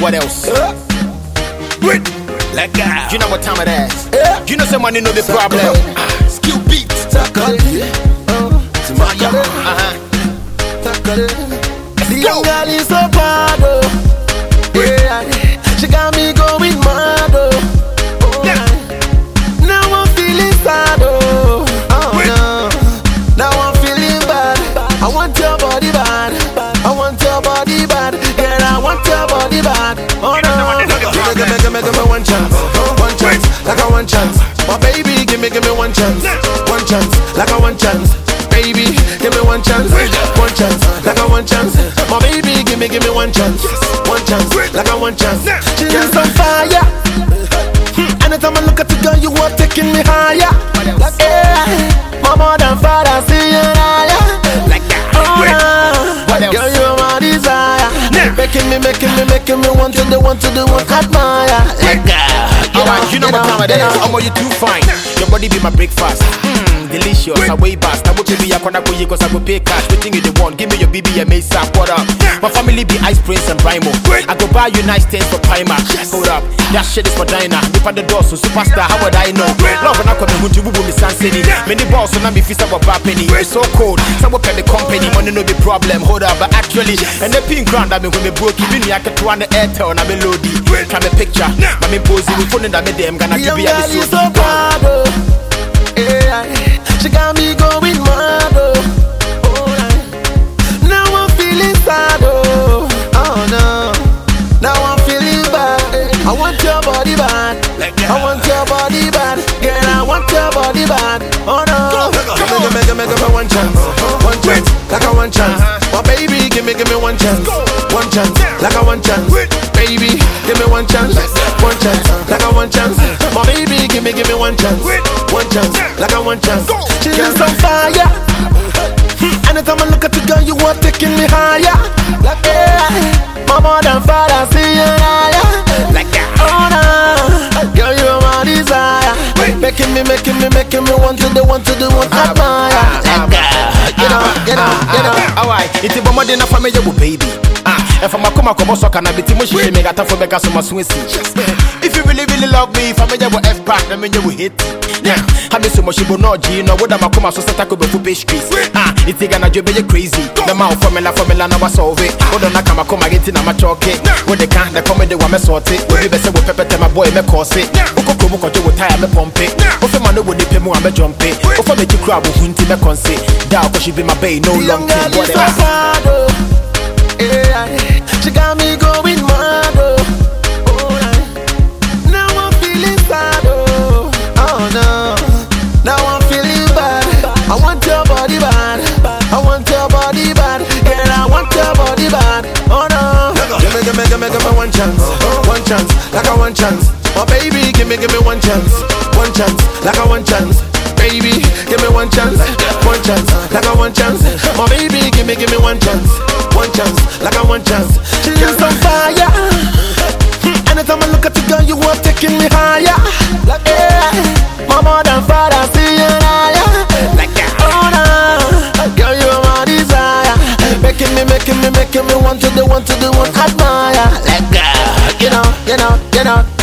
What else? Uh, Wait. Like that. You know what time it is? Yeah. You know money no be problem. Ah, Skill beat. Takale. Maya. Takale. Uh-huh. Takale. The go. One chance. One chance. Like a one chance. Baby, give me one chance. One chance. Like a one chance. My baby, give me, give me one chance. One chance. Like a one chance. She's on fire. Hmm, anytime I look at you, girl, you are taking me higher. Yeah, my mother and father see you higher. Like that. Oh, Wait. nah. What else? Girl, you are my desire. Making me, making me, making me want to do, want to do, want to admire. Like that. Alright, you know what time it is. Omo, you too fine. Your body be my breakfast. Hmm. Delicious. I way past. I will pay me a corner for you cause I go pay cash. Waiting you the one. Give me your BBMA sap. What up? My family be Ice Prince and Brymo. I go buy you nice things for Primark. Hold up. That shit is for Dinah. Dip at the door, so superstar. How would I know? Love and I come in to bubu me sansini. Many balls, so now me fist up a bad penny. It's so cold. Some will pay the company. Money no be problem. Hold up. But actually, and the pink ground, I mean, when me broke, even me, I can to the airtel, and I'm melody. Try me picture. My me pose with phone that me them gonna give you a girl is episode. so oh. She got me going mad, oh. oh yeah. Now I'm feeling sad, oh. Oh no. Now I'm feeling bad. Eh. I want your body bad. I want your body bad. Girl, I want your body bad. Oh no. Give me, give me, give me, give me one chance. One chance. Like a one chance. My baby, give me, give me one chance. One chance. Like a one chance. Baby, one chance. One chance. Like a one chance. My baby, give me, give me one chance. One chance. Like a one chance. She's on fire. Hmm, anytime I look at you, girl, you are taking me higher. Like yeah, my mother and father see you higher. Like that. Oh no, girl, you are my desire. Making me, making me, making me want to do, want to do, want to ah, admire. Ah. You know, you know, you know. Alright, it's a bomb in a family, baby. Ah, if I'm a come come so can I be Timoshi, me got for Becca so much If you really, really love me, I'm a F pack, then you will hit. Yeah, I miss so much, you no, what am I come so start to go for pastries. Ah, it's a gonna be crazy. The mouth formula, formula, now I solve it. Hold on, I come, I come, I get in, I'm a chalk it. When they can't, they come in, they want me sort it. We be say, we pepper, my boy, me it. Uko kumu kote, we tire, me pump it. Ofe mano, we dip him, I'm a jump it. Ofe me you crab, we hunti, me conse. Down, cause she be my bae, no long girl What is so else? bad, oh. Yeah, she got me going one chance. One chance, like a one chance. My baby, give me, give me one chance. One chance, like a one chance. Baby, give me one chance. One chance, like a one chance. My baby, give me, give me one chance. One chance, like a one chance. She's on fire. Hmm, anytime I look at you, girl, you are taking me higher. Like Making me, making me, want to do, want to do, want admire. Like that, you know, you know, you know.